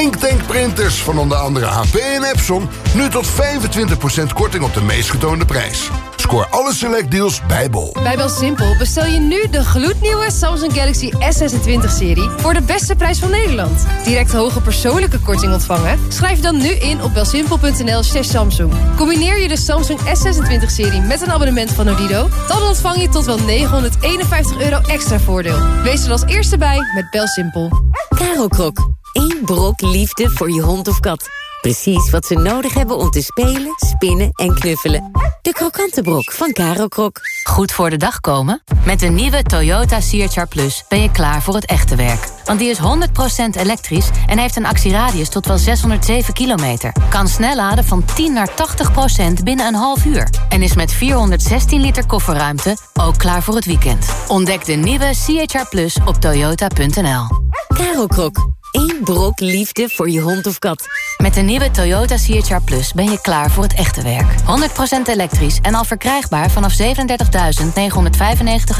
Inktank printers van onder andere HP en Epson... nu tot 25% korting op de meest getoonde prijs. Scoor alle select deals bij Bol. Bij BelSimpel bestel je nu de gloednieuwe Samsung Galaxy S26-serie... voor de beste prijs van Nederland. Direct hoge persoonlijke korting ontvangen? Schrijf dan nu in op belsimpel.nl slash Samsung. Combineer je de Samsung S26-serie met een abonnement van Odido... dan ontvang je tot wel 951 euro extra voordeel. Wees er als eerste bij met BelSimpel. Caro Krok. Eén brok liefde voor je hond of kat. Precies wat ze nodig hebben om te spelen, spinnen en knuffelen. De krokante brok van Caro Krok. Goed voor de dag komen? Met de nieuwe Toyota CHR Plus ben je klaar voor het echte werk. Want die is 100% elektrisch en heeft een actieradius tot wel 607 kilometer. Kan snel laden van 10 naar 80% binnen een half uur. En is met 416 liter kofferruimte ook klaar voor het weekend. Ontdek de nieuwe CHR Plus op toyota.nl. Caro Krok. Eén brok liefde voor je hond of kat. Met de nieuwe Toyota CHR Plus ben je klaar voor het echte werk. 100% elektrisch en al verkrijgbaar vanaf 37.995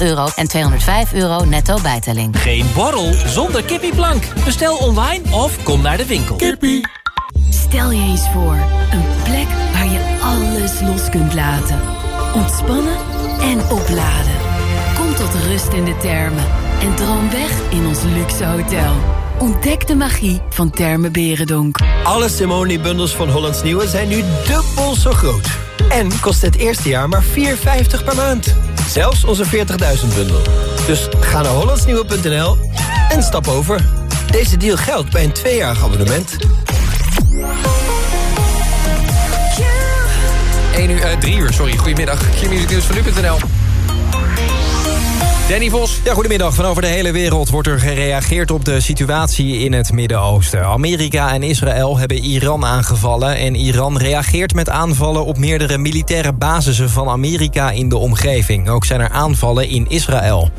euro en 205 euro netto bijtelling. Geen borrel zonder kippieplank. Bestel online of kom naar de winkel. Kippie. Stel je eens voor, een plek waar je alles los kunt laten. Ontspannen en opladen. Kom tot rust in de termen en droom weg in ons luxe hotel. Ontdek de magie van Termen Berendonk. Alle Simone-bundels van Hollands Nieuwe zijn nu dubbel zo groot. En kost het eerste jaar maar 4,50 per maand. Zelfs onze 40.000 bundel. Dus ga naar hollandsnieuwe.nl en stap over. Deze deal geldt bij een tweejarig abonnement. 1 uur, eh, 3 uur, sorry. Goedemiddag. Q-Music Nieuws van nu.nl. Danny Vos. Ja, goedemiddag. Van over de hele wereld wordt er gereageerd op de situatie in het Midden-Oosten. Amerika en Israël hebben Iran aangevallen... en Iran reageert met aanvallen op meerdere militaire basissen van Amerika in de omgeving. Ook zijn er aanvallen in Israël.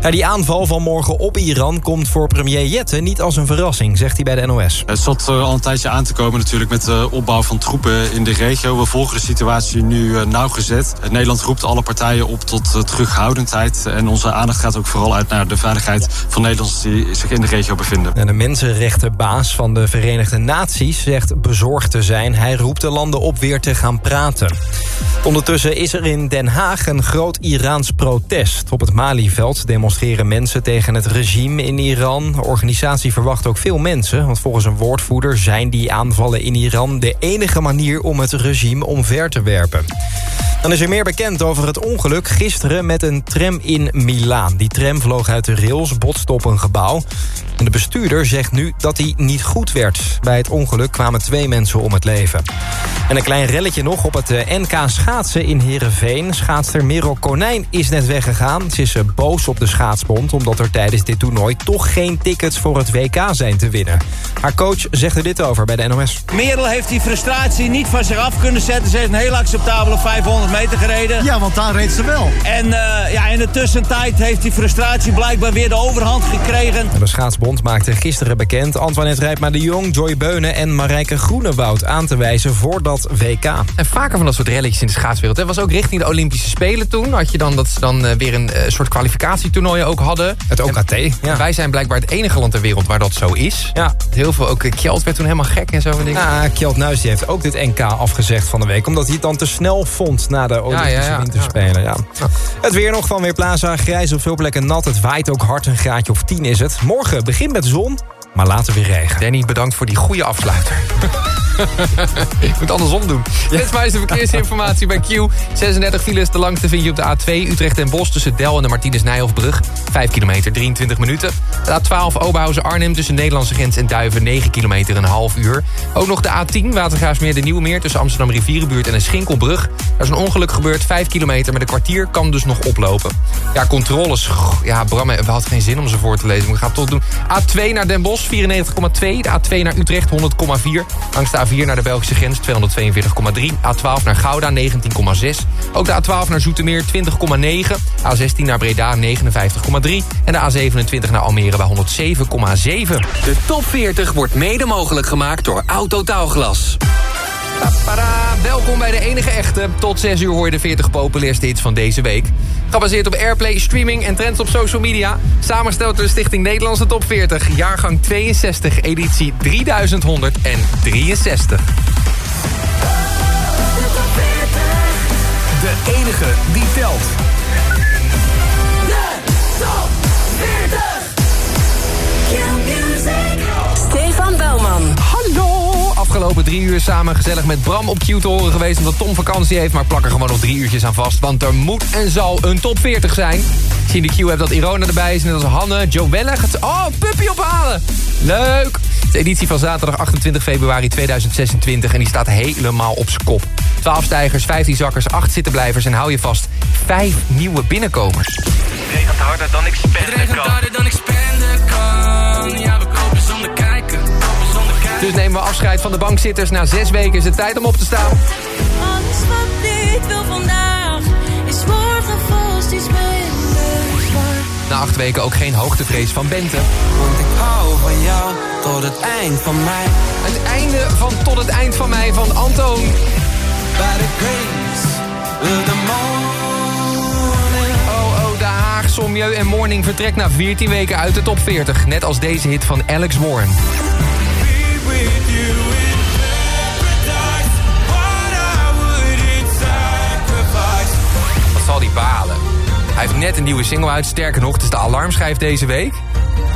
Ja, die aanval van morgen op Iran komt voor premier Jette niet als een verrassing, zegt hij bij de NOS. Het zat al een tijdje aan te komen natuurlijk met de opbouw van troepen in de regio. We volgen de situatie nu uh, nauwgezet. Nederland roept alle partijen op tot uh, terughoudendheid. En onze aandacht gaat ook vooral uit naar de veiligheid van Nederlanders die zich in de regio bevinden. En de mensenrechtenbaas van de Verenigde Naties zegt bezorgd te zijn. Hij roept de landen op weer te gaan praten. Ondertussen is er in Den Haag een groot Iraans protest. Op het Malieveld demonstreren mensen tegen het regime in Iran. De organisatie verwacht ook veel mensen. Want volgens een woordvoerder zijn die aanvallen in Iran... de enige manier om het regime omver te werpen. Dan is er meer bekend over het ongeluk gisteren met een tram in Milaan. Die tram vloog uit de rails, botste op een gebouw. En de bestuurder zegt nu dat hij niet goed werd. Bij het ongeluk kwamen twee mensen om het leven. En een klein relletje nog op het NK schaatsen in Heerenveen. Schaatster Merel Konijn is net weggegaan. Ze is boos op de schaatsbond... omdat er tijdens dit toernooi toch geen tickets voor het WK zijn te winnen. Haar coach zegt er dit over bij de NOS. Merel heeft die frustratie niet van zich af kunnen zetten. Ze heeft een heel acceptabele 500 meter gereden. Ja, want daar reed ze wel. En uh, ja, in de tussentijd heeft die frustratie blijkbaar weer de overhand gekregen. De schaatsbond maakte gisteren bekend... Antoinette Rijpma de Jong, Joy Beunen en Marijke Groenewoud aan te wijzen voor dat WK. En vaker van dat soort relletjes in de schaatswereld. Het was ook richting de Olympische Spelen toen. Had je dan dat ze dan uh, weer een uh, soort kwalificatietoernooi ook hadden. Het OKT, en, ja. Wij zijn blijkbaar het enige land ter wereld waar dat zo is. Ja. Heel veel, ook Kjeld werd toen helemaal gek en zo. Ja, Kjeld Nuis die heeft ook dit NK afgezegd van de week. Omdat hij het dan te snel vond na Olympische ja, ja, ja, Winterspelen. Ja. Het weer nog van Weerplaza. Grijs op veel plekken nat. Het waait ook hard. Een graadje of 10 is het. Morgen begint met zon. Maar later weer regen. Danny, bedankt voor die goede afsluiter. Je moet andersom doen. Ja. Dit is de verkeersinformatie bij Q. 36 files, de langste vind je op de A2 Utrecht en Bos... tussen Del en de Martinus Nijhoffbrug. 5 kilometer, 23 minuten. De A12 Oberhausen-Arnhem tussen Nederlandse grens en Duiven... 9 kilometer, een half uur. Ook nog de A10 Watergraafsmeer de Nieuwe Meer... tussen Amsterdam Rivierenbuurt en een Schinkelbrug. Er is een ongeluk gebeurd, 5 kilometer... met een kwartier kan dus nog oplopen. Ja, controles. Ja, Bram, we hadden geen zin om ze voor te lezen. Maar ik ga het toch doen. A2 naar Den Bosch, 94,2. De A2 naar Utrecht, 100,4. Langs de A4 naar de Belgische grens 242,3. A12 naar Gouda 19,6. Ook de A12 naar Zoetermeer 20,9. A16 naar Breda 59,3. En de A27 naar Almere bij 107,7. De top 40 wordt mede mogelijk gemaakt door Autotaalglas. Welkom bij de enige echte. Tot 6 uur hoor je de 40 populairste hits van deze week. Gebaseerd op airplay, streaming en trends op social media. Samengesteld door de Stichting Nederlandse Top 40. Jaargang 62, editie 3163. De enige die telt. Afgelopen drie uur samen gezellig met Bram op Q te horen geweest... omdat Tom vakantie heeft, maar plak er gewoon nog drie uurtjes aan vast... want er moet en zal een top 40 zijn. Ik zie in de Q heb dat Irona erbij is, net als Hanne. Joelle gaat... Oh, puppy ophalen! Leuk! De editie van zaterdag 28 februari 2026 en die staat helemaal op zijn kop. 12 stijgers, 15 zakkers, 8 zittenblijvers en hou je vast, 5 nieuwe binnenkomers. Het regent harder dan ik spenden kan. Het regent harder dan ik spenden kan. Ja, Dus nemen we afscheid van de bankzitters. Na 6 weken is het tijd om op te staan. Alles wat dit wil vandaag is morgen vast iets minder zwaar. Na 8 weken ook geen hoogtevrees van Bente. Want ik hou van jou tot het eind van mij. Het einde van Tot het eind van mij van Antoon. By the grace of the morning. Oh, oh, de Haagse Milieu en Morning vertrekt na 14 weken uit de top 40. Net als deze hit van Alex Warren. Zal die balen? Hij heeft net een nieuwe single uit. Sterker nog, het is de alarmschijf deze week.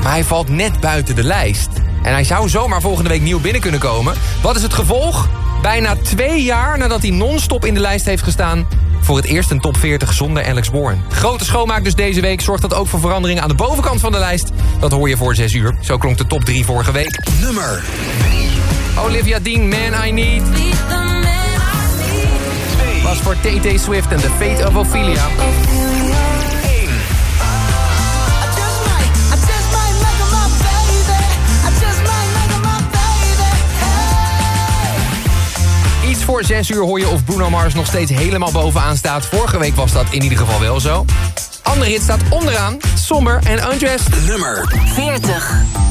Maar hij valt net buiten de lijst. En hij zou zomaar volgende week nieuw binnen kunnen komen. Wat is het gevolg? Bijna twee jaar nadat hij non-stop in de lijst heeft gestaan... voor het eerst een top 40 zonder Alex Bourne. Grote schoonmaak dus deze week zorgt dat ook voor veranderingen aan de bovenkant van de lijst. Dat hoor je voor 6 uur. Zo klonk de top 3 vorige week. Nummer Olivia Dean, Man I Need. Was voor TT Swift en The Fate of Ophelia. Iets voor 6 uur hoor je of Bruno Mars nog steeds helemaal bovenaan staat. Vorige week was dat in ieder geval wel zo. Andere hit staat onderaan. Somber en Undressed. Nummer 40.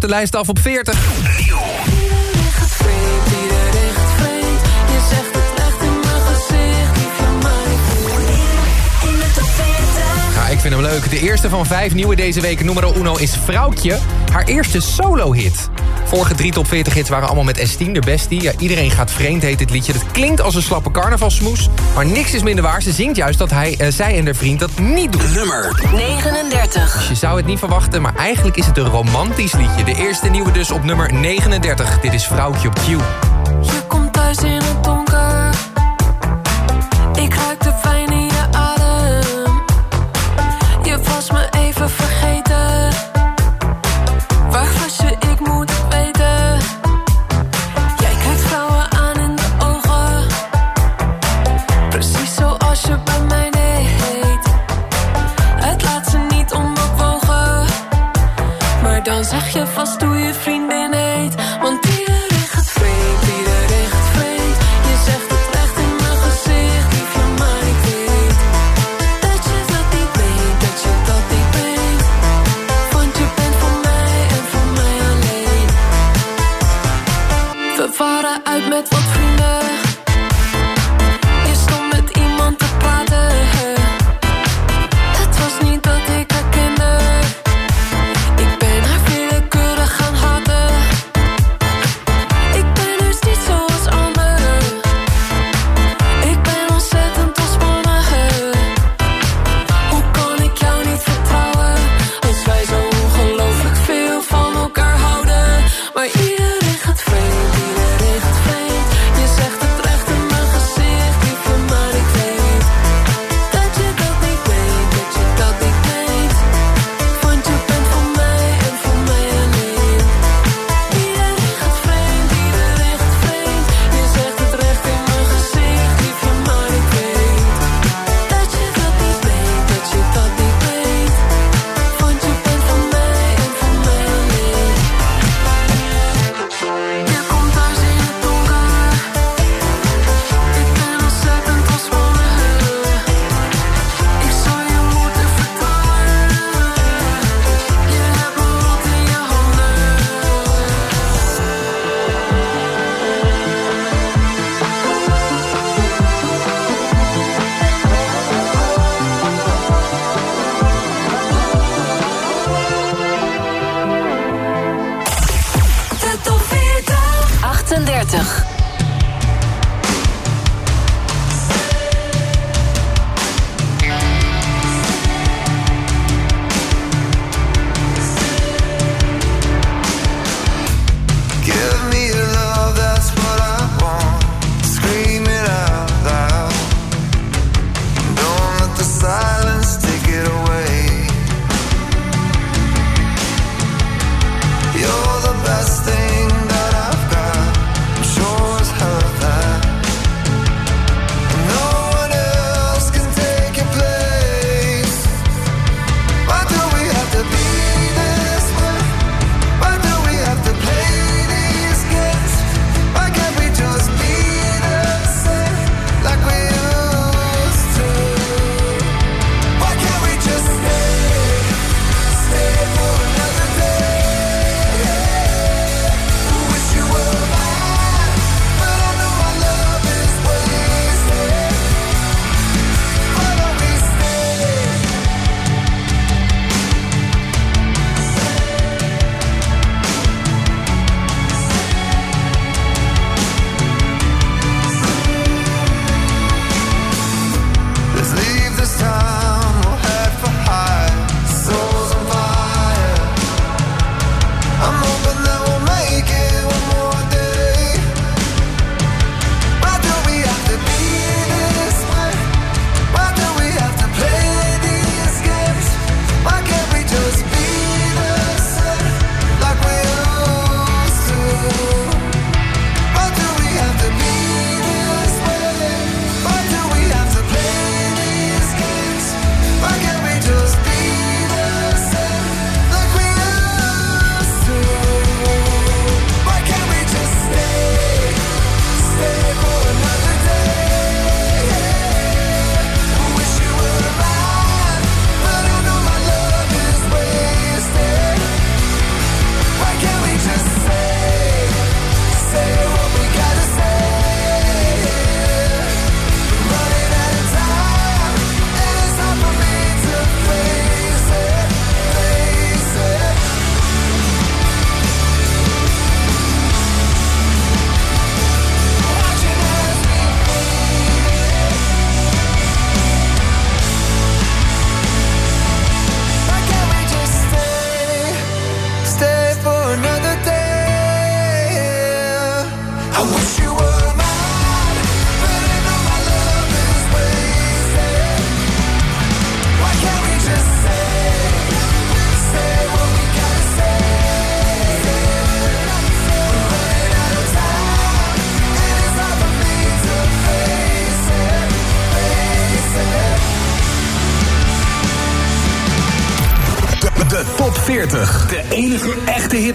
De lijst af op 40. Je zegt het echt in mijn gezicht, lief van mij. In de top 40. Ja, ik vind hem leuk. De eerste van vijf nieuwe deze week, numero uno, is Vrouwtje. Haar eerste solo-hit. Vorige drie top 40 hits waren allemaal met Estine, de bestie. Ja, iedereen gaat vreemd, heet het liedje. Dat klinkt als een slappe carnavalsmoes. Maar niks is minder waar. Ze zingt juist dat hij, eh, zij en haar vriend dat niet doen. Nummer 39. Dus je zou het niet verwachten, maar eigenlijk is het een romantisch liedje. De eerste nieuwe dus op nummer 39. Dit is Vrouwtje op Q. Je komt thuis in het donker.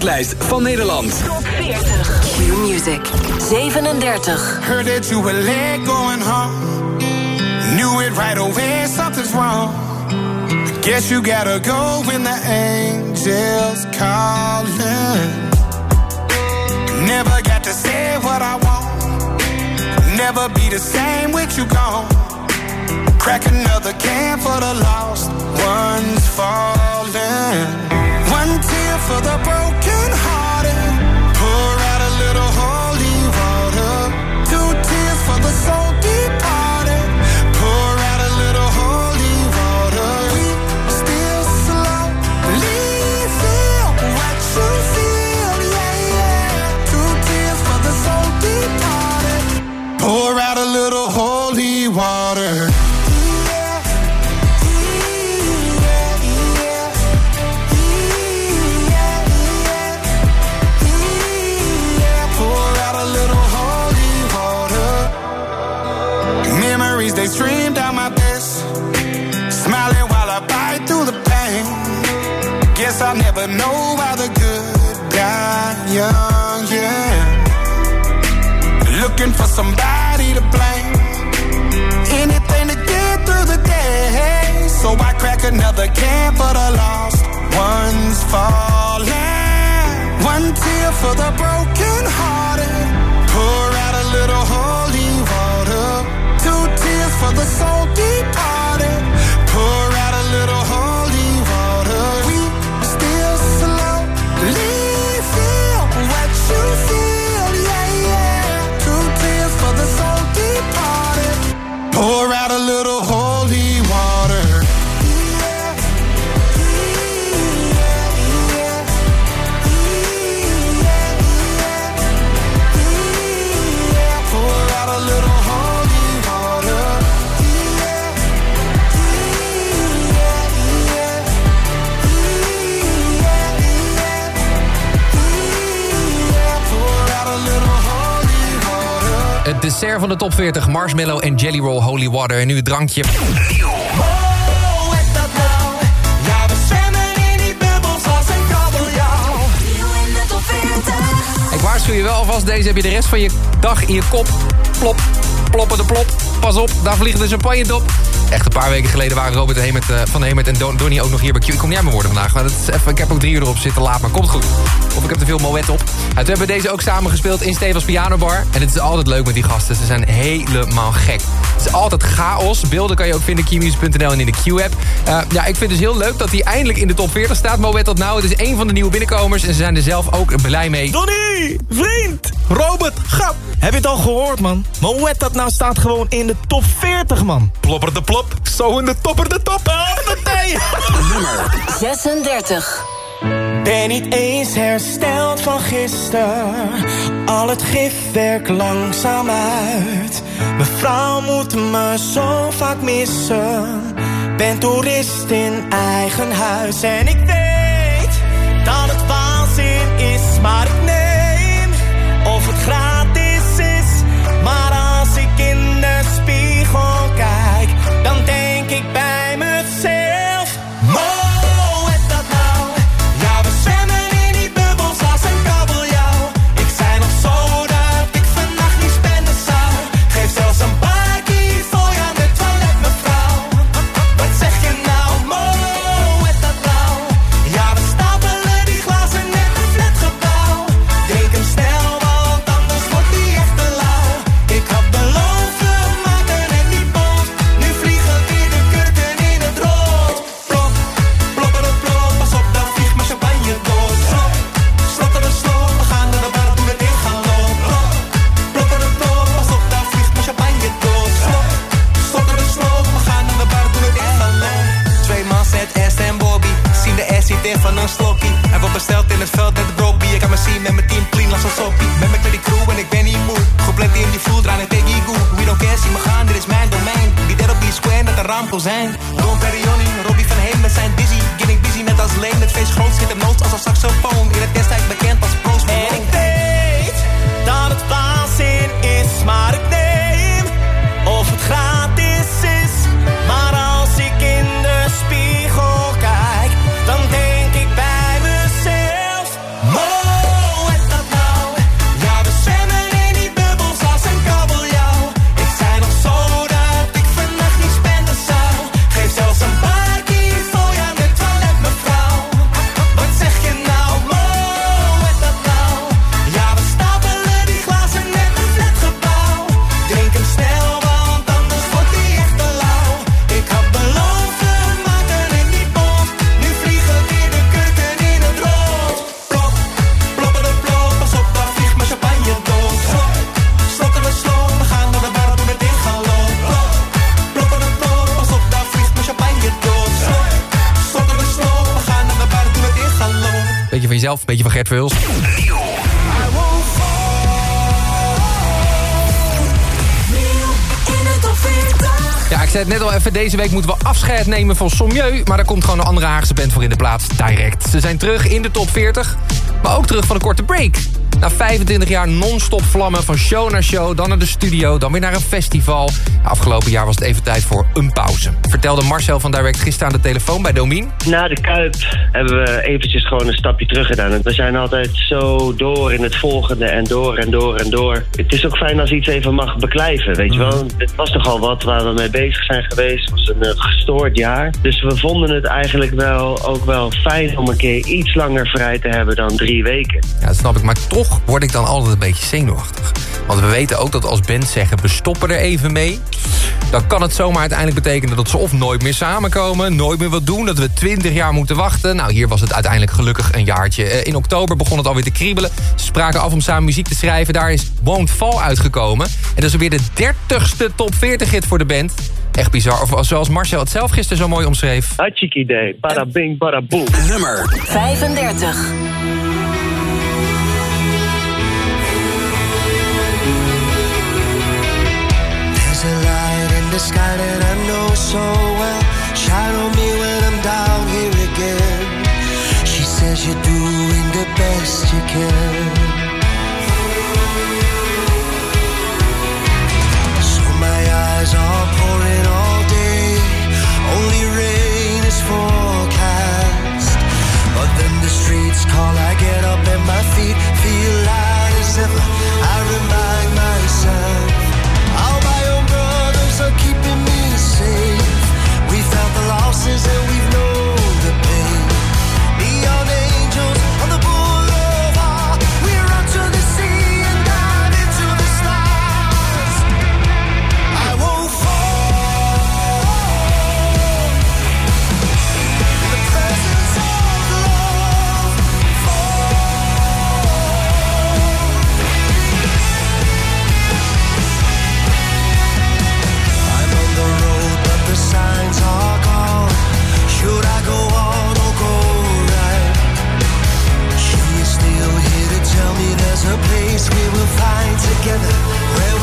Echte hitlijst van Nederland. Top 40. Q-Music. 37. Heard that you were late going home. Knew it right away, something's wrong. Guess you gotta go when the angels calling. Never got to say what I want. Never be the same with you gone. Crack another can for the lost ones falling. For the broken hearted. Pour out a little holy top 40, marshmallow en jelly roll holy water. En nu het drankje. Ja, we zwemmen in die bubbels als een kabeljauw. in de top 40. Ik waarschuw je wel alvast, deze heb je de rest van je dag in je kop. Plop, ploppen de plop. Pas op, daar vliegt de champagne op. Echt een paar weken geleden waren Robert Hemert, uh, van Hemert en Don, Donnie ook nog hier bij Q. Ik kom niet aan mijn woorden vandaag, maar dat is even, ik heb ook drie uur erop zitten laat, maar komt goed. Of ik heb te veel moet op. En toen hebben we deze ook samen gespeeld in Stevens Pianobar. En het is altijd leuk met die gasten, ze zijn helemaal gek. Het is altijd chaos. Beelden kan je ook vinden qmusic.nl en in de Q-app. Uh, ja, ik vind het dus heel leuk dat hij eindelijk in de top 40 staat. Moet dat nou? Het is een van de nieuwe binnenkomers en ze zijn er zelf ook blij mee. Donnie, vriend, Robert, grap. Heb je het al gehoord, man? Moet dat nou staat gewoon in de top 40, man. Plopper de plop, zo in de topper de top. Hoppatee. Nummer 36. Ben niet eens hersteld van gisteren. Al het gif werkt langzaam uit. Mevrouw moet me zo vaak missen. Ben toerist in eigen huis. En ik weet zijn. Don Perigoni, Robbie van Heen met zijn dizzy. Getting busy net als Leen, het feest groot zit hem nood als een saxofoon. Beetje van Gert Vuls. Ja, ik zei het net al even, deze week moeten we afscheid nemen van Sommieu... maar er komt gewoon een andere Haagse band voor in de plaats, Direct. Ze zijn terug in de top 40, maar ook terug van een korte break. Na 25 jaar non-stop vlammen van show naar show... dan naar de studio, dan weer naar een festival. Afgelopen jaar was het even tijd voor een pauze. Vertelde Marcel van Direct gisteren aan de telefoon bij Domien. Na de Kuip hebben we eventjes gewoon een stapje terug gedaan. We zijn altijd zo door in het volgende en door en door en door. Het is ook fijn als iets even mag beklijven, weet je wel. Het was toch al wat waar we mee bezig zijn geweest. Het was een eh, gestoord jaar. Dus we vonden het eigenlijk wel ook wel fijn om een keer iets langer vrij te hebben dan drie weken. Ja, dat snap ik. Maar toch word ik dan altijd een beetje zenuwachtig. Want we weten ook dat als bands zeggen, we stoppen er even mee... dan kan het zomaar uiteindelijk betekenen dat ze of nooit meer samenkomen... nooit meer wat doen, dat we 20 jaar moeten wachten. Nou, hier was het uiteindelijk gelukkig een jaartje. Eh, In oktober begon het alweer te kriebelen. Ze spraken af om samen muziek te schrijven. Daar is Won't Fall uitgekomen. En dat is weer de 30ste top 40 hit voor de band. Echt bizar. Of zoals Marcel het zelf gisteren zo mooi omschreef. Hartstikke idee. Bada bing, bada boom. Nummer 35. The sky that I know so well. On me when I'm down here again. She says you're doing the best you can. So my eyes are pouring all day. Only rain is forecast. But then the streets call, I get up and my feet feel light as ever. I remind the losses and place we will find together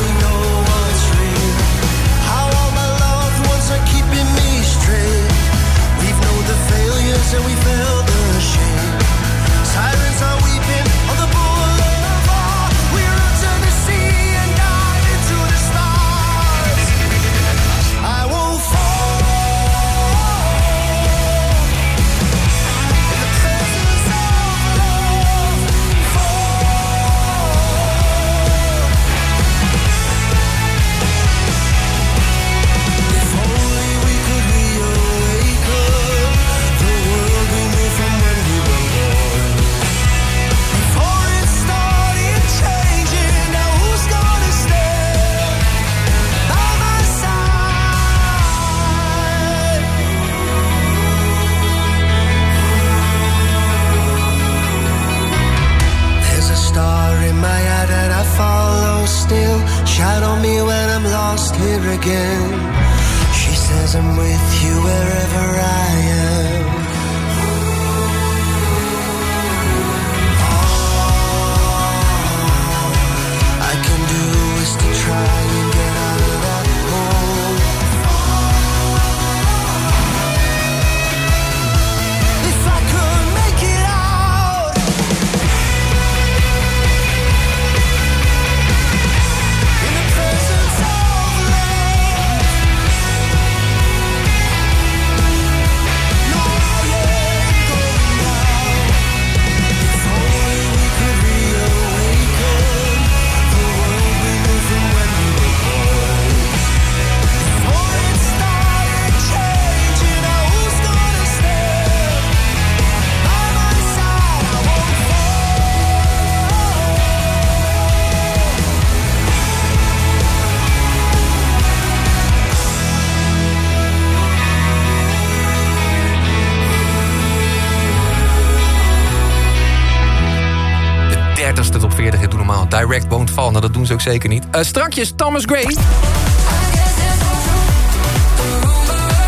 Nou dat doen ze ook zeker niet. Eh, strakjes Thomas Gray.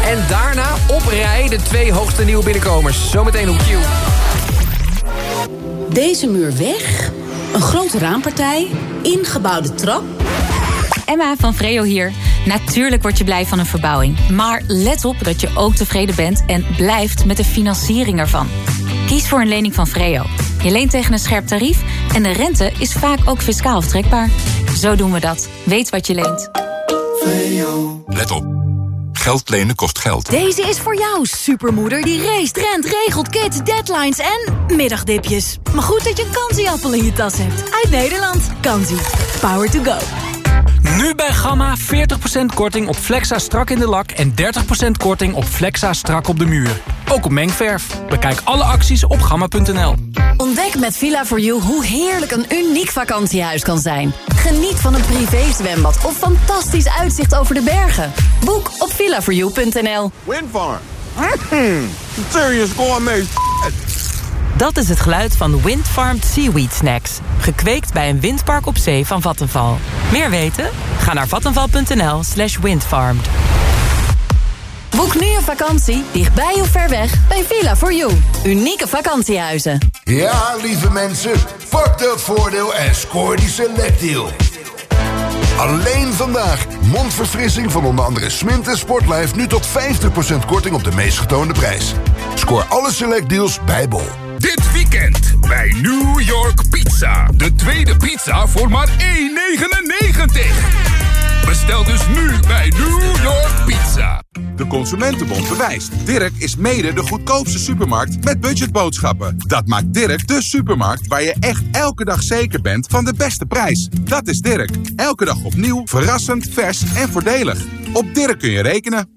En daarna op rij de twee hoogste nieuwe binnenkomers. Zometeen op Q. Deze muur weg, een grote raampartij, ingebouwde trap. Emma van Vreo hier. Natuurlijk word je blij van een verbouwing. Maar let op dat je ook tevreden bent en blijft met de financiering ervan. Kies voor een lening van Vreo. Je leent tegen een scherp tarief en de rente is vaak ook fiscaal aftrekbaar. Zo doen we dat. Weet wat je leent. Let op. Geld lenen kost geld. Deze is voor jou, supermoeder die race, rent, regelt, kids, deadlines en middagdipjes. Maar goed dat je een kansieappel in je tas hebt. Uit Nederland. Kansie. Power to go. Nu bij Gamma 40% korting op Flexa strak in de lak... en 30% korting op Flexa strak op de muur. Ook op mengverf. Bekijk alle acties op gamma.nl. Ontdek met Villa4You hoe heerlijk een uniek vakantiehuis kan zijn. Geniet van een privézwembad of fantastisch uitzicht over de bergen. Boek op villa4you.nl. Windfarm. Mm, serious gourmet. Dat is het geluid van Windfarmed Seaweed Snacks. Gekweekt bij een windpark op zee van Vattenval. Meer weten? Ga naar vattenval.nl slash windfarmed. Boek nu een vakantie, dichtbij of ver weg, bij Villa4You. Unieke vakantiehuizen. Ja, lieve mensen, pak dat voordeel en scoor die selectdeal. Alleen vandaag. Mondverfrissing van onder andere Smint en Sportlife... nu tot 50% korting op de meest getoonde prijs. Scoor alle selectdeals bij Bol. Weekend bij New York Pizza. De tweede pizza voor maar 1,99. Bestel dus nu bij New York Pizza. De Consumentenbond bewijst. Dirk is mede de goedkoopste supermarkt met budgetboodschappen. Dat maakt Dirk de supermarkt waar je echt elke dag zeker bent van de beste prijs. Dat is Dirk. Elke dag opnieuw, verrassend, vers en voordelig. Op Dirk kun je rekenen.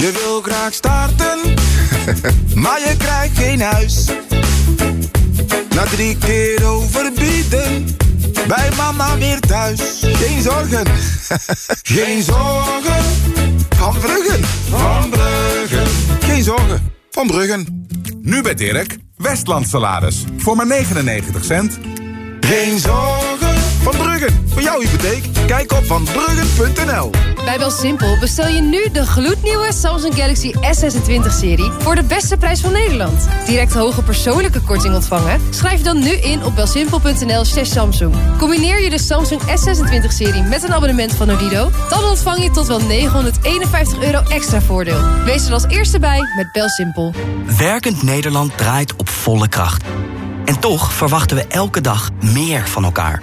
Je wil graag starten, maar je krijgt geen huis. Na drie keer overbieden, bij mama weer thuis. Geen zorgen, geen zorgen. Van Bruggen, van Bruggen. Geen zorgen, van Bruggen. Nu bij Dirk, Westland salades. Voor maar 99 cent. Geen zorgen, van Bruggen. Voor jouw hypotheek, kijk op vanbruggen.nl. Bij Belsimpel bestel je nu de gloednieuwe Samsung Galaxy S26-serie... voor de beste prijs van Nederland. Direct hoge persoonlijke korting ontvangen? Schrijf je dan nu in op belsimpel.nl slash Samsung. Combineer je de Samsung S26-serie met een abonnement van Odido... dan ontvang je tot wel 951 euro extra voordeel. Wees er als eerste bij met Belsimpel. Werkend Nederland draait op volle kracht. En toch verwachten we elke dag meer van elkaar.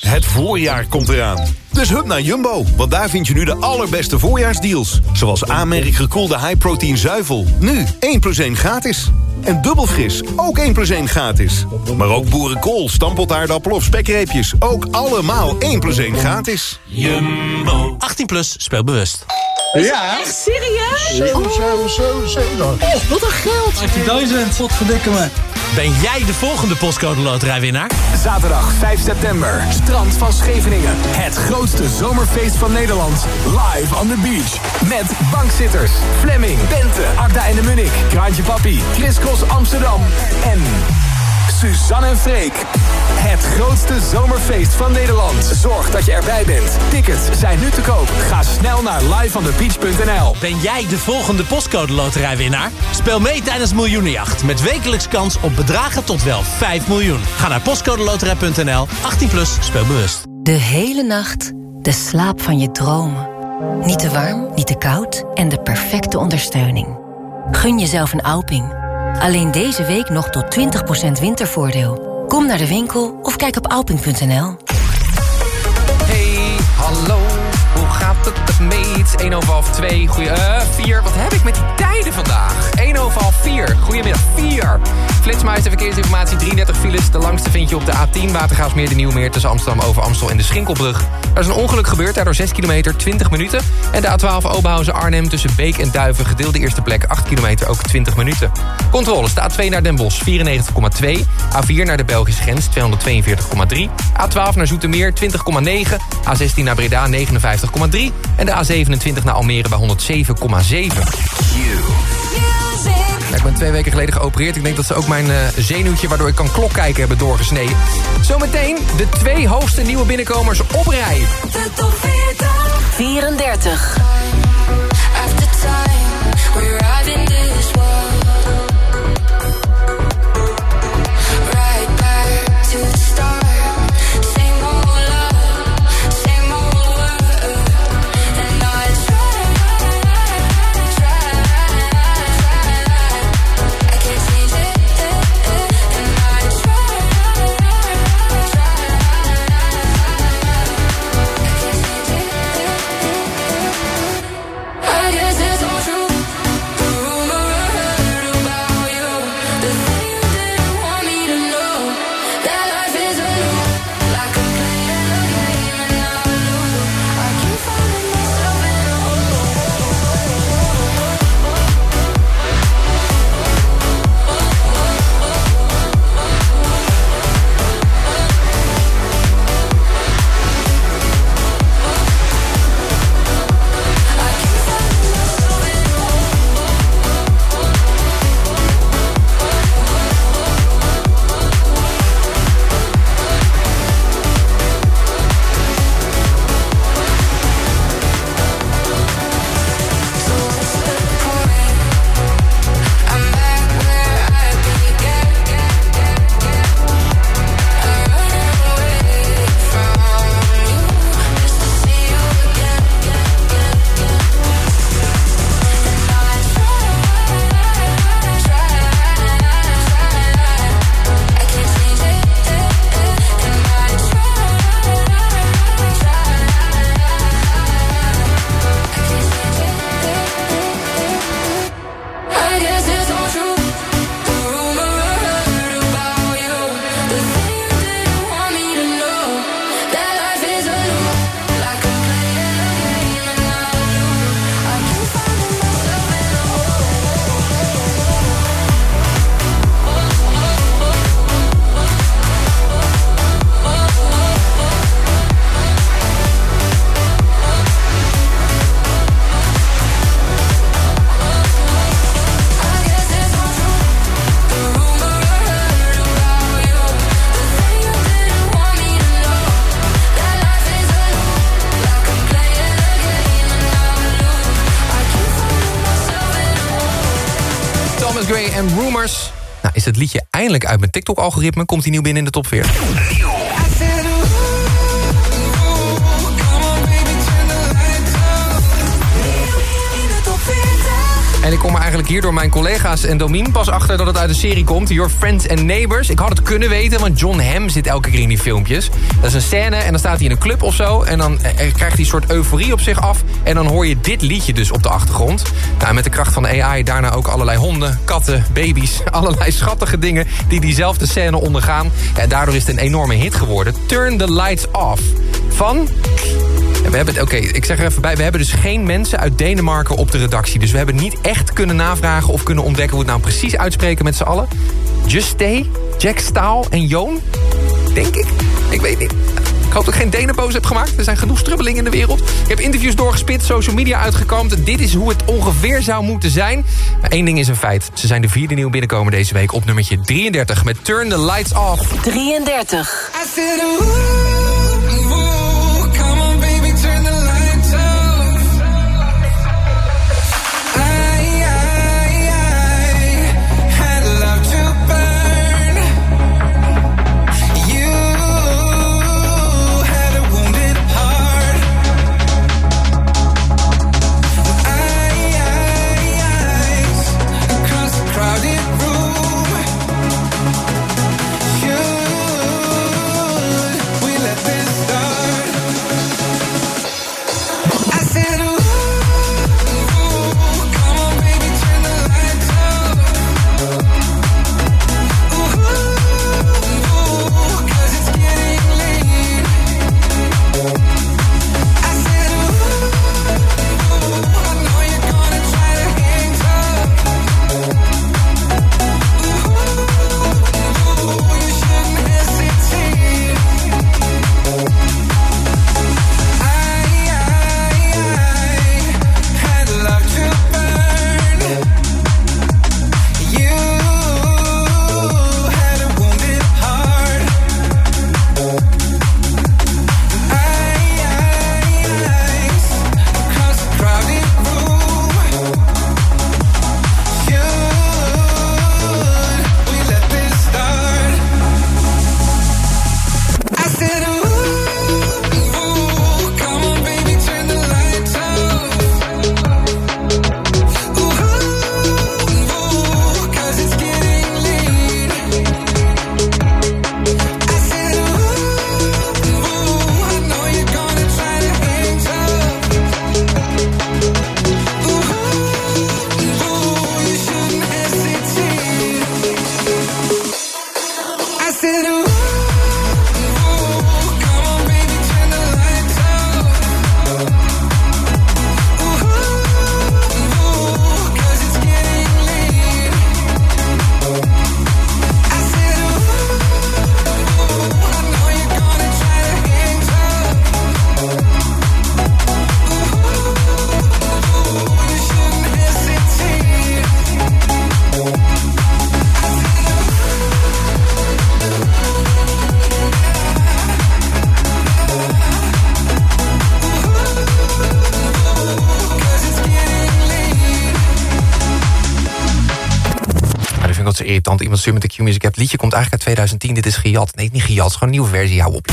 Het voorjaar komt eraan. Dus hup naar Jumbo, want daar vind je nu de allerbeste voorjaarsdeals. Zoals aanmerk gekoelde high-protein zuivel. Nu 1 plus 1 gratis. En dubbel fris, ook 1 plus 1 gratis. Maar ook boerenkool, stamppotaardappel of spekreepjes. Ook allemaal 1 plus 1 gratis. Jumbo. 18 plus, speel bewust. Ja. Echt serieus? Zo, zo, zo, zo dan. Oh, wat een geld. 18.000. Wat verdikken me. Ben jij de volgende postcode loterijwinnaar? Zaterdag 5 september. Strand van Scheveningen. Het grootste zomerfeest van Nederland. Live on the beach. Met bankzitters. Fleming, Bente, Agda en de Munnik. Kraantje Papi, Chris Cross Amsterdam. En Suzanne en Freek. Het grootste zomerfeest van Nederland. Zorg dat je erbij bent. Tickets zijn nu te koop. Ga snel naar liveonthebeach.nl. Ben jij de volgende postcode loterijwinnaar? Speel mee tijdens Miljoenenjacht. Met wekelijks kans op bedragen tot wel 5 miljoen. Ga naar postcodeloterij.nl. 18 plus, speel bewust. De hele nacht de slaap van je dromen. Niet te warm, niet te koud en de perfecte ondersteuning. Gun jezelf een Alping. Alleen deze week nog tot 20% wintervoordeel. Kom naar de winkel of kijk op alping.nl. Hey, hallo. Gaat het meet? 1 over half 2. Goeie, eh, 4. Wat heb ik met die tijden vandaag? 1 over half 4. Goedemiddag, 4. Flitsma mij is de verkeersinformatie 33 files. De langste vind je op de A10 Watergaasmeer de Nieuwmeer... tussen Amsterdam over Amstel en de Schinkelbrug. Er is een ongeluk gebeurd, daardoor 6 kilometer, 20 minuten. En de A12 Oberhausen Arnhem tussen Beek en Duiven... gedeelde eerste plek 8 kilometer, ook 20 minuten. Controles, de A2 naar Den Bosch 94,2. A4 naar de Belgische grens 242,3. A12 naar Zoetermeer 20,9. A16 naar Breda 59,3. En de A27 naar Almere bij 107,7. Ja, ik ben twee weken geleden geopereerd. Ik denk dat ze ook mijn uh, zenuwtje, waardoor ik kan klok kijken, hebben doorgesneden. Zometeen de twee hoogste nieuwe binnenkomers op. De top 40. 34. After time, we het liedje eindelijk uit mijn TikTok-algoritme? Komt hij nieuw binnen in de top 40? En ik kom er eigenlijk hier door mijn collega's en Domien pas achter dat het uit de serie komt. Your Friends and Neighbors. Ik had het kunnen weten, want John Hamm zit elke keer in die filmpjes. Dat is een scène en dan staat hij in een club of zo. En dan eh, krijgt hij een soort euforie op zich af. En dan hoor je dit liedje dus op de achtergrond. Nou, met de kracht van AI daarna ook allerlei honden, katten, baby's. Allerlei schattige dingen die diezelfde scène ondergaan. En daardoor is het een enorme hit geworden. Turn the Lights Off. Van we hebben, oké, ik zeg er even bij, we hebben dus geen mensen uit Denemarken op de redactie. Dus we hebben niet echt kunnen navragen of kunnen ontdekken hoe we het nou precies uitspreken met z'n allen. Just Stay, Jack Staal en Joon, denk ik. Ik weet niet. Ik hoop dat ik geen Denen boos heb gemaakt. Er zijn genoeg strubbelingen in de wereld. Ik heb interviews doorgespit, social media uitgekampt. Dit is hoe het ongeveer zou moeten zijn. Maar één ding is een feit. Ze zijn de vierde nieuw binnenkomen deze week op nummertje 33 met Turn the Lights Off. 33. Q-Music app. Het liedje komt eigenlijk uit 2010. Dit is gejat. Nee, niet gejat. Het is gewoon een nieuwe versie. Hou op.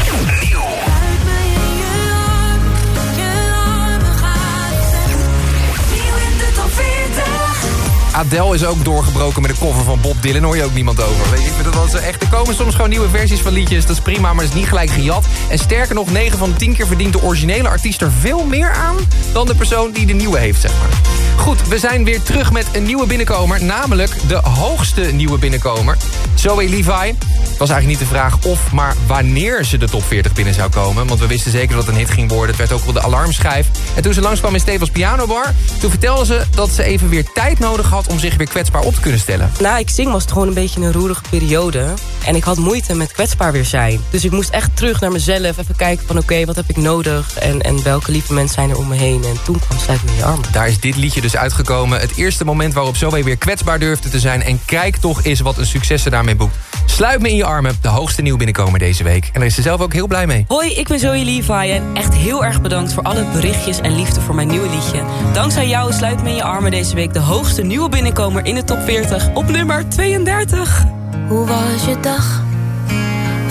Adele is ook doorgebroken met de cover van Bob Dylan. Hoor je ook niemand over. Weet je, dat zo echt. Er komen soms gewoon nieuwe versies van liedjes. Dat is prima, maar is niet gelijk gejat. En sterker nog, 9 van de 10 keer verdient de originele artiest er veel meer aan... dan de persoon die de nieuwe heeft, zeg maar. Goed, we zijn weer terug met een nieuwe binnenkomer. Namelijk de hoogste nieuwe binnenkomer. Zoe Levi. Het was eigenlijk niet de vraag of, maar wanneer ze de top 40 binnen zou komen. Want we wisten zeker dat het een hit ging worden. Het werd ook wel de alarmschijf. En toen ze langskwam in Stevens Pianobar... toen vertelde ze dat ze even weer tijd nodig had... om zich weer kwetsbaar op te kunnen stellen. Na ik zing was het gewoon een beetje een roerige periode. En ik had moeite met kwetsbaar weer zijn. Dus ik moest echt terug naar mezelf. Even kijken van oké, wat heb ik nodig? En, en welke lieve mensen zijn er om me heen? En toen kwam Sluit me in je armen. Daar is dit liedje dus uitgekomen. Het eerste moment waarop Zoe weer kwetsbaar durfde te zijn. En kijk toch eens wat een succes ze daarmee boekt. Sluit me in je armen, de hoogste nieuw binnenkomer deze week. En daar is ze zelf ook heel blij mee. Hoi, ik ben Zoe Levi en echt heel erg bedankt voor alle berichtjes en liefde voor mijn nieuwe liedje. Dankzij jou sluit me in je armen deze week de hoogste nieuwe binnenkomer in de top 40 op nummer 32. Hoe was je dag?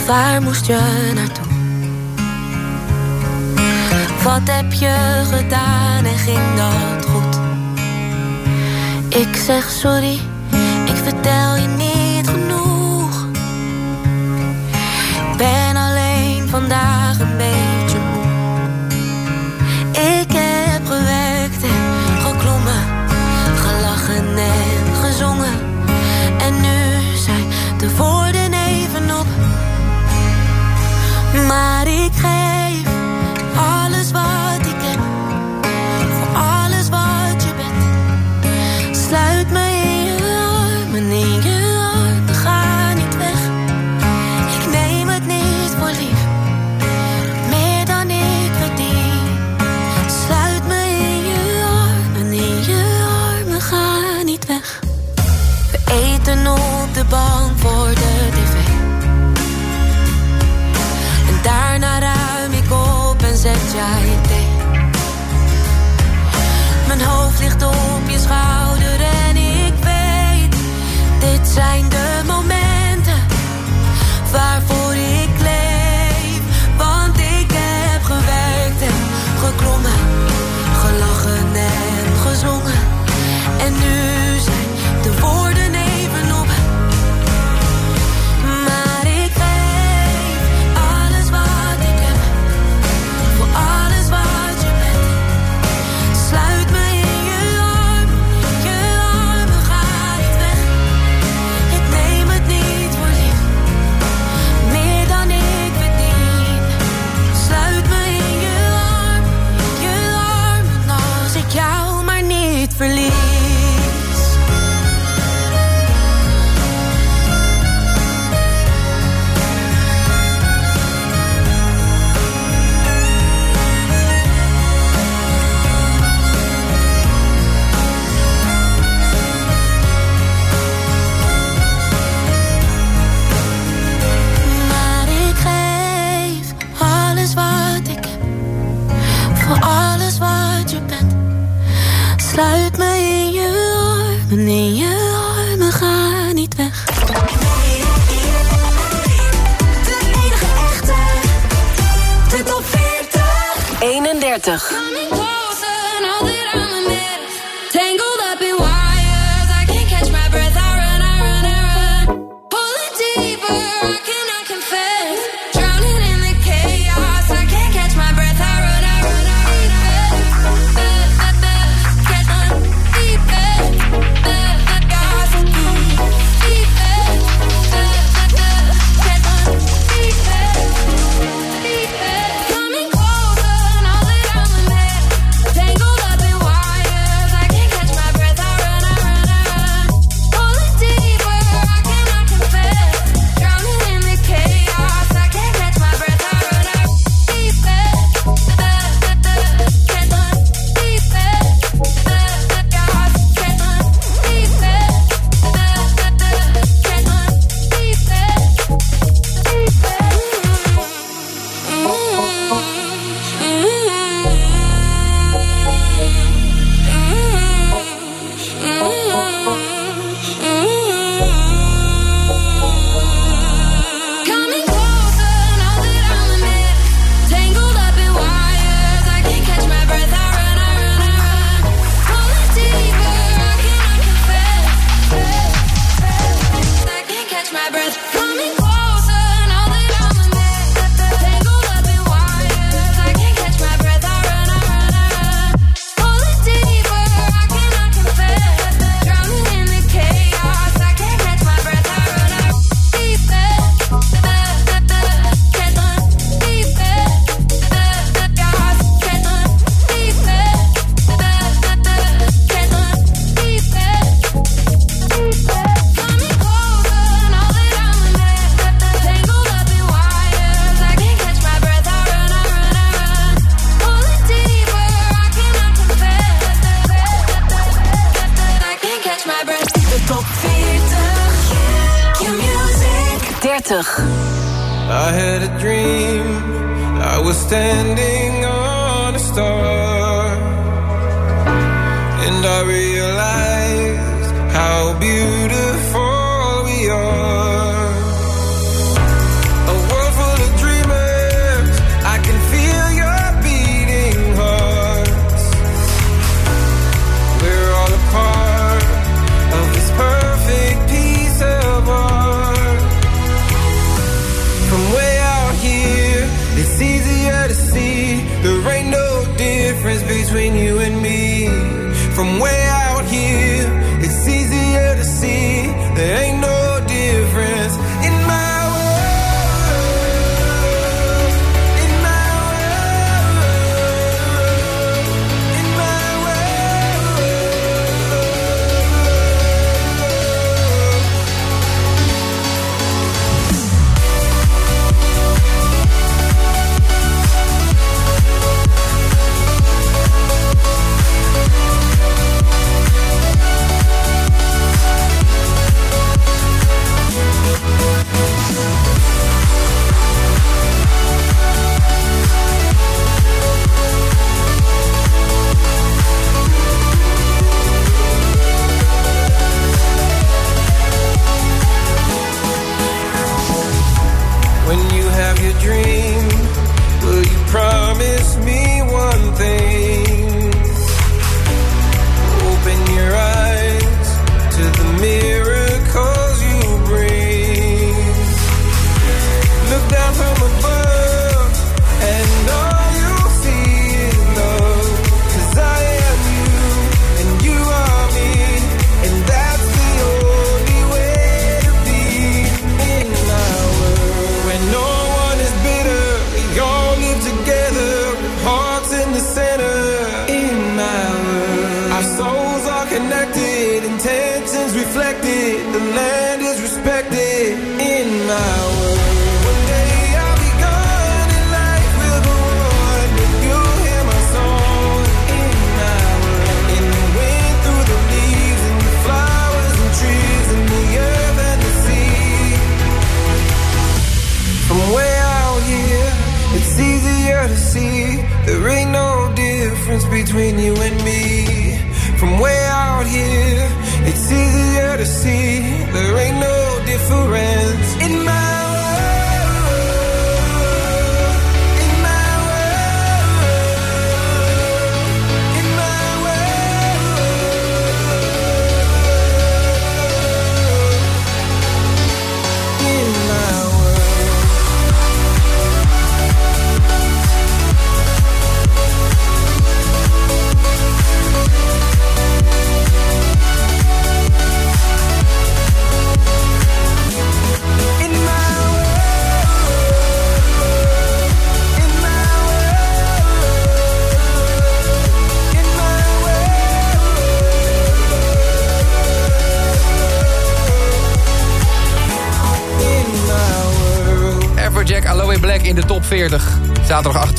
Waar moest je naartoe? Wat heb je gedaan en ging dat goed? Ik zeg sorry, ik vertel je niet genoeg. Ik ben alleen vandaag Maar ik geef ligt op je schouder en ik weet, dit zijn de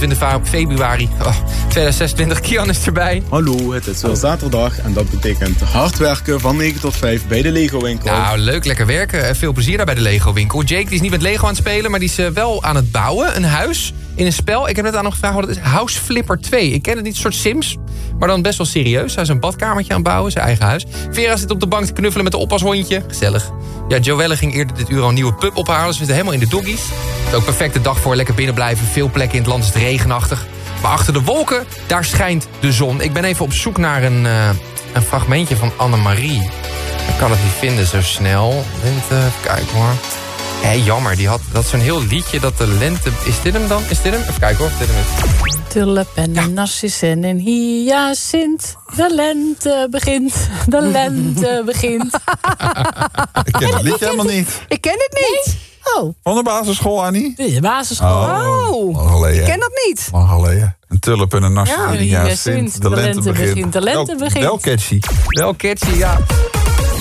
28 februari oh, 2026. Kian is erbij. Hallo, het is wel zaterdag en dat betekent hard werken van 9 tot 5 bij de Lego winkel. Nou, leuk, lekker werken. Eh, Veel plezier daar bij de Lego winkel. Jake die is niet met Lego aan het spelen, maar die is eh, wel aan het bouwen. Een huis in een spel. Ik heb net aan nog gevraagd wat het is. House Flipper 2. Ik ken het niet, een soort Sims. Maar dan best wel serieus. Hij is een badkamertje aan het bouwen, zijn eigen huis. Vera zit op de bank te knuffelen met de oppashondje. Gezellig. Ja, Joelle ging eerder dit uur al een nieuwe pup ophalen. Ze zitten helemaal in de doggies. Het is ook een perfecte dag voor lekker binnen blijven. Veel plekken in het land is het regenachtig. Maar achter de wolken, daar schijnt de zon. Ik ben even op zoek naar een, eh, een fragmentje van Annemarie. Ik kan het niet vinden zo snel. Lente, even kijken hoor. Hé, jammer. Die had, dat is zo'n heel liedje dat de lente... Is dit hem dan? Is dit hem? Even kijken hoor. of dit hem is. Tulp en een narcissen en hyacint. De lente begint, de lente begint. Ik ken het liedje helemaal niet. Ik ken het niet. Oh. Van de basisschool, Annie? De basisschool. Oh, oh. Ik ken dat niet. Lang. Een tulp en een nachtje. Ja, eh, de, lente, begint. De lente wel, begint. Wel catchy. Wel catchy, ja.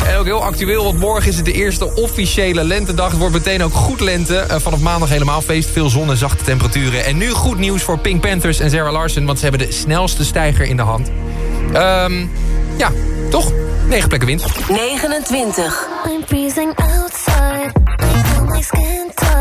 En ook heel actueel, want morgen is het de eerste officiële lentedag. Het wordt meteen ook goed lente. Eh, vanaf maandag helemaal feest, veel zon en zachte temperaturen. En nu goed nieuws voor Pink Panthers en Sarah Larsen... want ze hebben de snelste stijger in de hand. Ehm, ja, toch? 9 plekken winst. 29. I'm out. my skin tone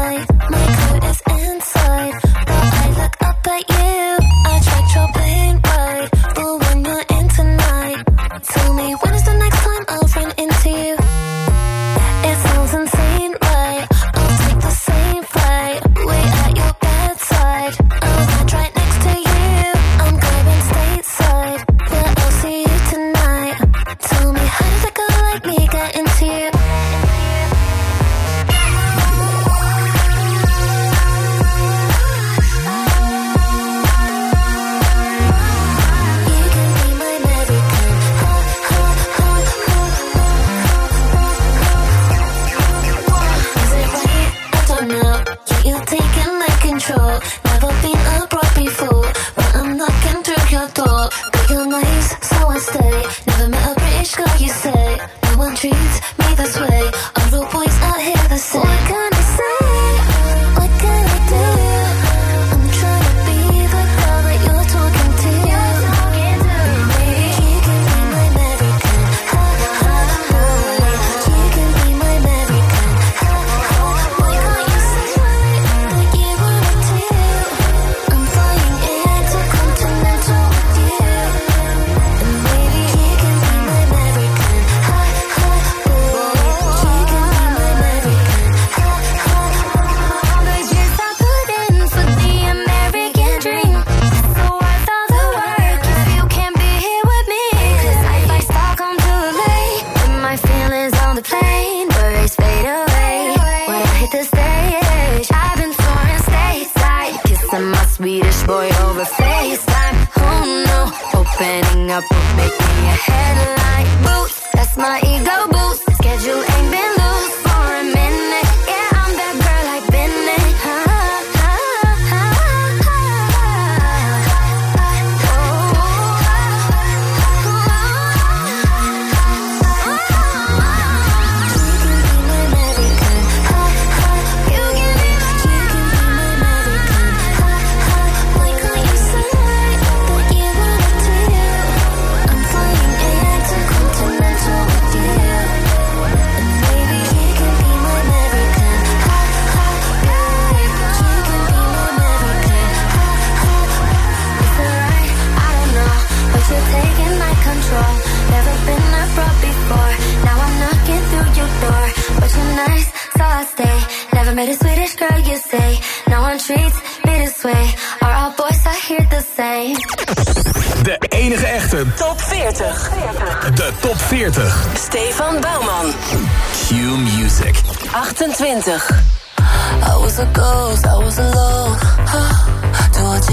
Q Music. 28. I was a ghost, I was alone. 하, 두어진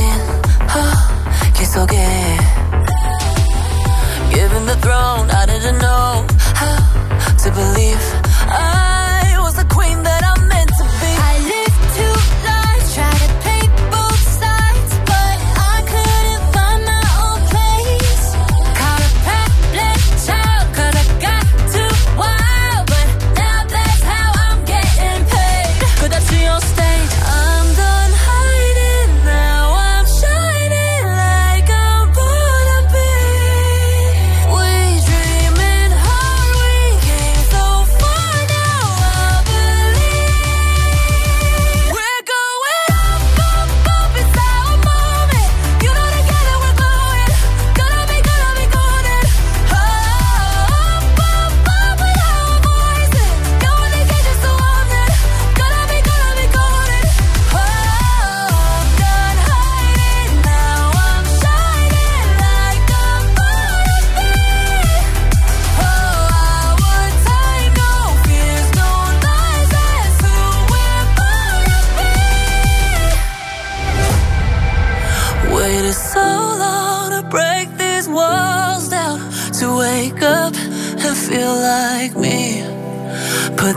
하, 길 속에. Given the throne, I didn't know how to believe. I was a queen that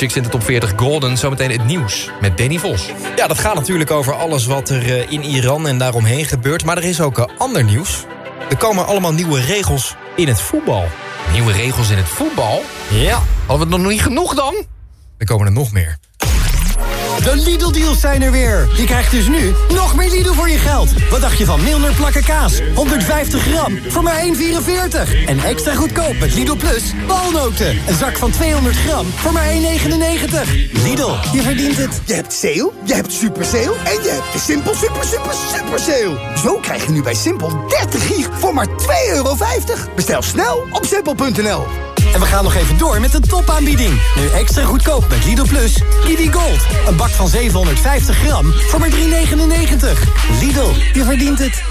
Hunchix in de top 40 Golden. Zometeen het nieuws met Danny Vos. Ja, dat gaat natuurlijk over alles wat er eh, in Iran en daaromheen gebeurt. Maar er is ook eh, ander nieuws. Er komen allemaal nieuwe regels in het voetbal. Nieuwe regels in het voetbal? Ja. Hadden we het nog niet genoeg dan? Er komen er nog meer. De Lidl-deals zijn er weer. Je krijgt dus nu nog meer Lidl voor je geld. Wat dacht je van Milner plakken kaas? 150 gram voor maar 1,44. En extra goedkoop met Lidl Plus walnoten. Een zak van 200 gram voor maar 1,99. Lidl, je verdient het. Je hebt sale, je hebt super sale en je hebt de Simpel super super super sale. Zo krijg je nu bij Simpel 30 gig voor maar 2,50 euro. Bestel snel op simpel.nl. En we gaan nog even door met de topaanbieding. Nu extra goedkoop met Lidl Plus. Lidl Gold. Een bak van 750 gram voor maar 3,99. Lidl, je verdient het.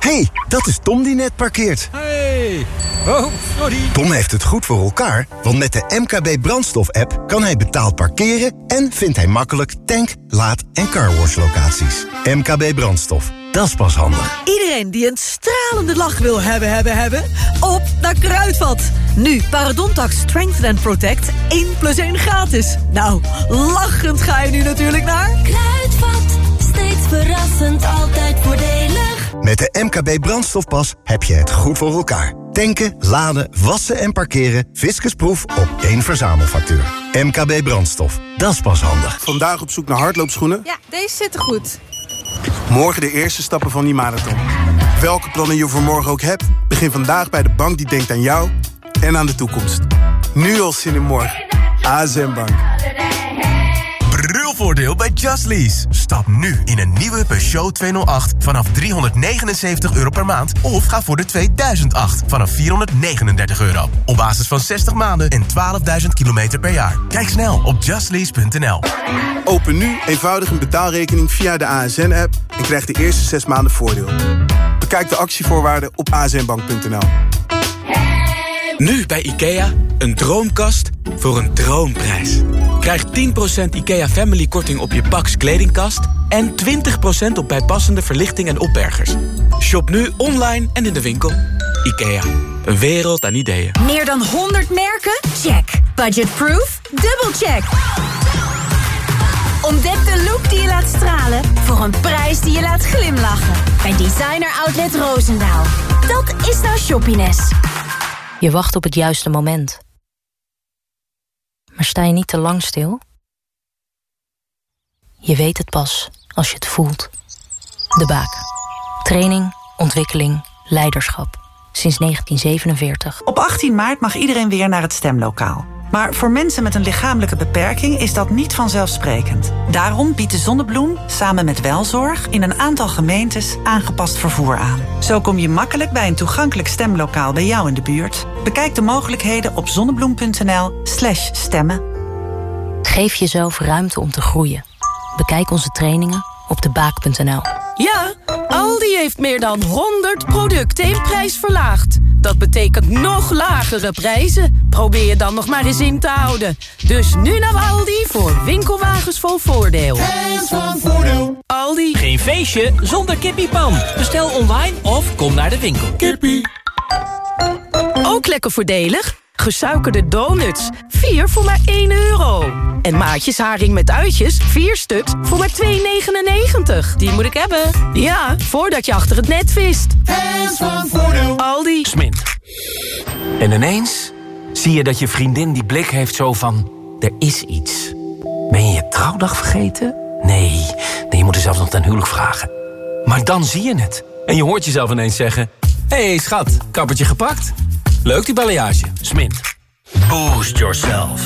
hey, dat is Tom die net parkeert. Hey. Oh, sorry. Tom heeft het goed voor elkaar, want met de MKB brandstof-app... kan hij betaald parkeren en vindt hij makkelijk tank, laad- en carwash-locaties. MKB brandstof, dat is pas handig. Iedereen die een stralende lach wil hebben, hebben, hebben... op naar Kruidvat. Nu Parodontax Strengthen and Protect 1 plus 1 gratis. Nou, lachend ga je nu natuurlijk naar... Kruidvat, steeds verrassend, altijd voordelig. Met de MKB brandstofpas heb je het goed voor elkaar. Tanken, laden, wassen en parkeren. Fiscusproef op één verzamelfactuur. MKB brandstof, dat is pas handig. Vandaag op zoek naar hardloopschoenen? Ja, deze zitten goed. Morgen de eerste stappen van die marathon. Welke plannen je voor morgen ook hebt, begin vandaag bij de bank die denkt aan jou en aan de toekomst. Nu al zin in morgen. ASM Bank. Brulvoordeel bij Just Lease. Stap nu in een nieuwe Peugeot 208 vanaf 379 euro per maand... of ga voor de 2008 vanaf 439 euro. Op basis van 60 maanden en 12.000 kilometer per jaar. Kijk snel op justlease.nl. Open nu eenvoudig een betaalrekening via de ASN-app... en krijg de eerste 6 maanden voordeel. Bekijk de actievoorwaarden op asnbank.nl. Nu bij IKEA, een droomkast voor een droomprijs. Krijg 10% IKEA Family korting op je Pax kledingkast... en 20% op bijpassende verlichting en opbergers. Shop nu online en in de winkel. IKEA, een wereld aan ideeën. Meer dan 100 merken? Check. Budgetproof? Dubbelcheck. Ontdek de look die je laat stralen voor een prijs die je laat glimlachen. Bij Designer Outlet Roosendaal. Dat is nou shoppiness. Je wacht op het juiste moment. Maar sta je niet te lang stil? Je weet het pas als je het voelt. De Baak. Training, ontwikkeling, leiderschap. Sinds 1947. Op 18 maart mag iedereen weer naar het stemlokaal. Maar voor mensen met een lichamelijke beperking is dat niet vanzelfsprekend. Daarom biedt de Zonnebloem samen met Welzorg in een aantal gemeentes aangepast vervoer aan. Zo kom je makkelijk bij een toegankelijk stemlokaal bij jou in de buurt. Bekijk de mogelijkheden op zonnebloem.nl/slash stemmen. Geef jezelf ruimte om te groeien. Bekijk onze trainingen op debaak.nl. Ja, Aldi heeft meer dan 100 producten in prijs verlaagd. Dat betekent nog lagere prijzen. Probeer je dan nog maar eens in te houden. Dus nu naar Aldi voor winkelwagens vol voordeel. Hands van voordeel. Aldi. Geen feestje zonder kippiepan. Bestel online of kom naar de winkel. Kippie. Ook lekker voordelig. Gesuikerde donuts. 4 voor maar 1 euro. En maatjes haring met uitjes. 4 stuks voor maar 2,99. Die moet ik hebben. Ja, voordat je achter het net vist. Hands van voordeel. Aldi. Smint. En ineens zie je dat je vriendin die blik heeft zo van... Er is iets. Ben je je trouwdag vergeten? Nee, nee je moet er zelfs nog ten huwelijk vragen. Maar dan zie je het. En je hoort jezelf ineens zeggen... Hé hey, schat, kappertje gepakt? Leuk die balayage. Smint. Boost yourself.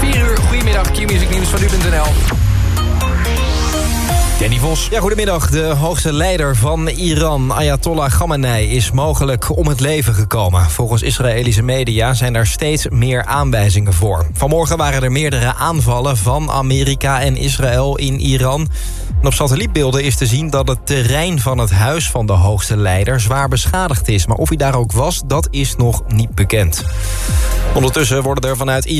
4 uur, goedemiddag, Q-Music Nieuws van u.nl. Danny Vos. Ja, goedemiddag. De hoogste leider van Iran, Ayatollah Khamenei, is mogelijk om het leven gekomen. Volgens Israëlische media zijn er steeds meer aanwijzingen voor. Vanmorgen waren er meerdere aanvallen van Amerika en Israël in Iran. En op satellietbeelden is te zien dat het terrein van het huis van de hoogste leider zwaar beschadigd is. Maar of hij daar ook was, dat is nog niet bekend. Ondertussen worden er vanuit Iran